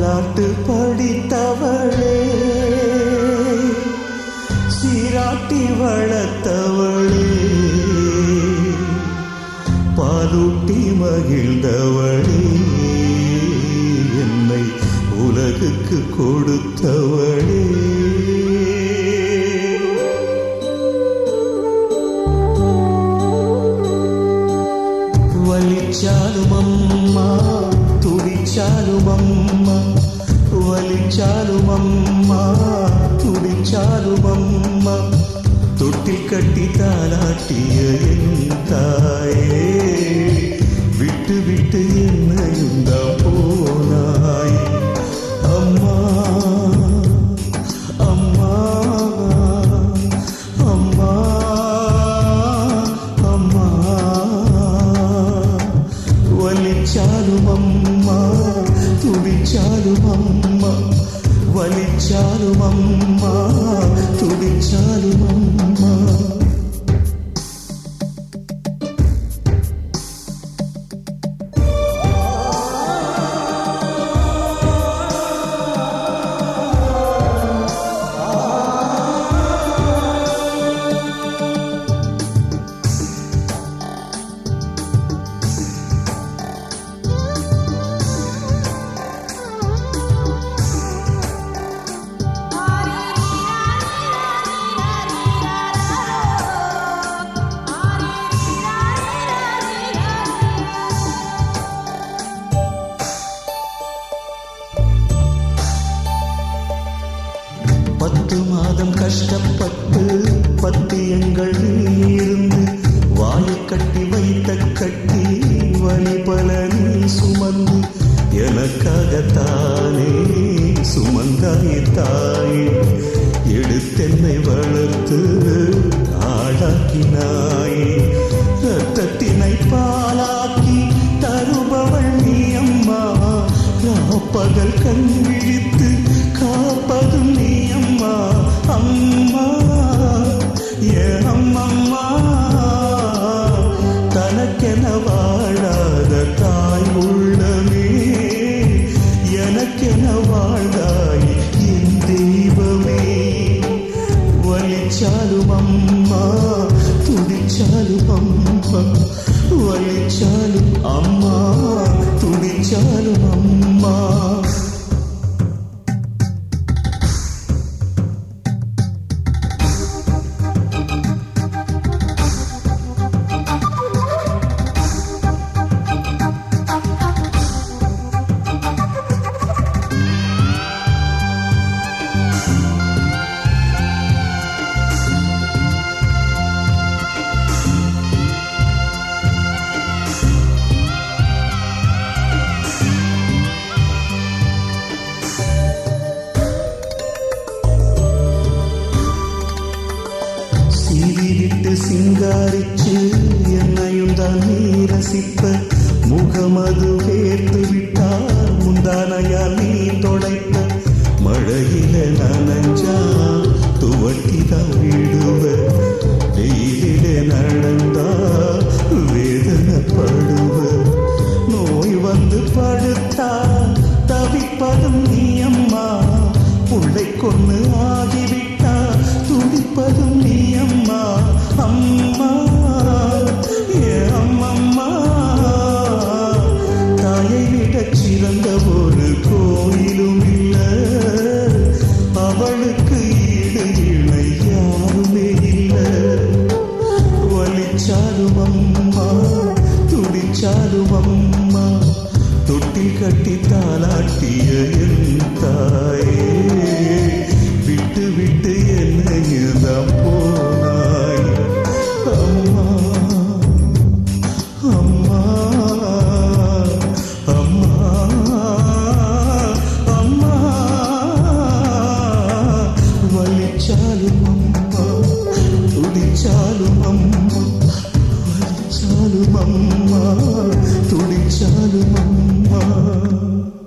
தாலாட்டு படித்தவளே. சீராட்டி வளர்த்தவளே. பாலூட்டி மகிழ்ந்தவளே. என்னை உலகுக்கு கொடுத்தவளே. வலிச்சாலும் அம்மா. തുടിച്ചാലുമമ്മ വലിച്ചാലുമമ്മ തുടിച്ചാലുമമ്മ. തൊട്ടിൽ കട്ടി താലാട്ടിയ തായേ വിട്ട് വിട്ട് എന്നയുന്താ പോ തുടിച്ചാലും അമ്മ തുടിച്ചാലും അമ്മ மாதம் கஷ்டப்பட்டு பத்து எங்கள் இருந்து வாயை கட்டி வைத்த கட்டி வழி பல நீ சுமந்து எனக்காகத்தானே சுமந்தாய் தாயே. எடுத்தென்னை வளர்த்து ஆளாக்கினார் అమ్మా తుడి చాలు சீவிட்டு சிங்காரிச்சு என்னையும் தான் நீ ரசிப்ப. முகமது வேர்த்து விட்டார் முந்தானையால் நீ தொடைப்ப. மழையில நனஞ்சா துவட்டி தான் விடுவ. வெயிலில நடந்தா கோயிலும் இல்ல. அவளுக்கு ஈடு இணை யாருமே இல்ல. வலிச்சாலும் அம்மா துடிச்சாலும் அம்மா தொட்டி கட்டி தாளாட்டிய என் தாயே. விட்டு விட்டு చాలు మమ్మ. తుడి చాలు మమ్మ.